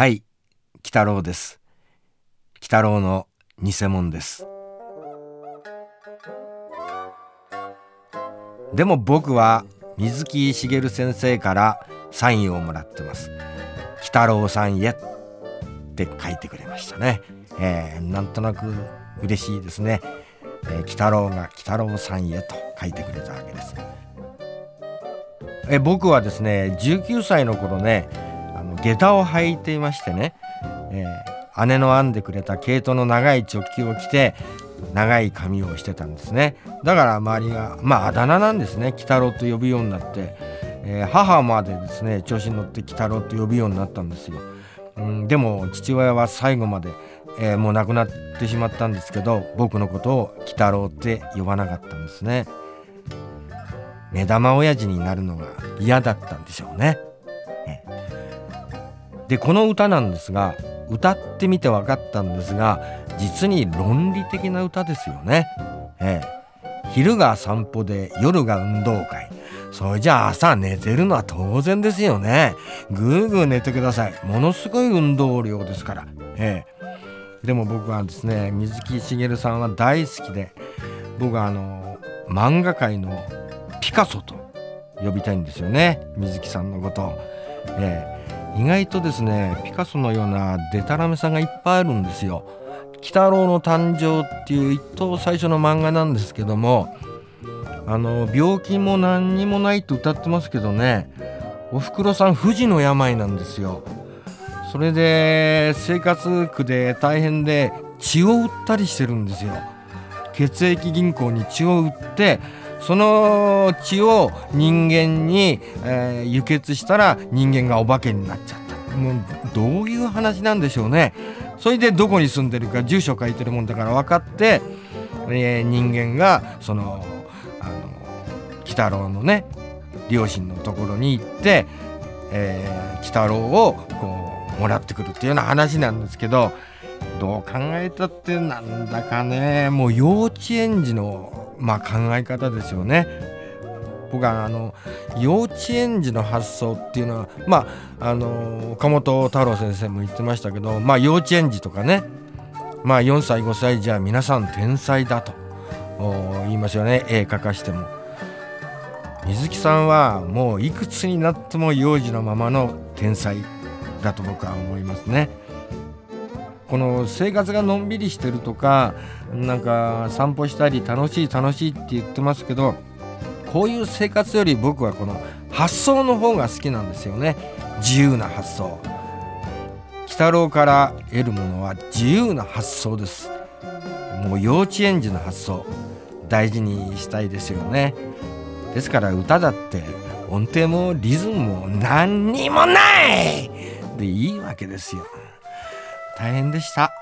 はい鬼太郎です。鬼太郎の偽物です。でも僕は水木しげる先生からサインをもらってます。鬼太郎さんへって書いてくれましたね、えー、なんとなく嬉しいですね、えー、鬼太郎が鬼太郎さんへと書いてくれたわけです。え僕はですね19歳の頃ね下駄を履いていましてね、えー、姉の編んでくれた毛糸の長い直球を着て長い髪をしてたんですね。だから周りがまああだ名なんですね。鬼太郎と呼ぶようになって、えー、母までですね調子に乗って鬼太郎と呼ぶようになったんですよ、うん、でも父親は最後まで、えー、もう亡くなってしまったんですけど僕のことを鬼太郎って呼ばなかったんですね。目玉親父になるのが嫌だったんでしょうね。でこの歌なんですが歌ってみて分かったんですが実に論理的な歌ですよね。ええ、昼が散歩で夜が運動会それじゃあ朝寝てるのは当然ですよね。ぐーぐー寝てください。ものすごい運動量ですから。ええ、でも僕はですね水木しげるさんは大好きで僕はあの漫画界のピカソと呼びたいんですよね水木さんのことを、えー、意外とですねピカソのようなデタラメさんがいっぱいあるんですよ「鬼太郎の誕生」っていう一等最初の漫画なんですけどもあの病気も何にもないと歌ってますけどねおふくろさん不治の病なんですよ。それで生活苦で大変で血を売ったりしてるんですよ。血液銀行に血を売ってその血を人間に、えー、輸血したら人間がお化けになっちゃった。もうどういう話なんでしょうね。それでどこに住んでるか住所書いてるもんだから分かって、えー、人間がそのあの鬼太郎のね両親のところに行って、えー、鬼太郎をこうもらってくるっていうような話なんですけどどう考えたってなんだかねもう幼稚園児のまあ、考え方ですよね。僕はあの幼稚園児の発想っていうのはまああの岡本太郎先生も言ってましたけどまあ幼稚園児とかねまあ4歳5歳じゃ皆さん天才だと言いますよね絵描かしても。水木さんはもういくつになっても幼児のままの天才だと僕は思いますね。この生活がのんびりしてるとかなんか散歩したり楽しい楽しいって言ってますけどこういう生活より僕はこの発想の方が好きなんですよね。自由な発想。鬼太郎から得るものは自由な発想です。もう幼稚園児の発想。大事にしたいですよね。ですから歌だって音程もリズムも何にもないでいいわけですよ大変でした。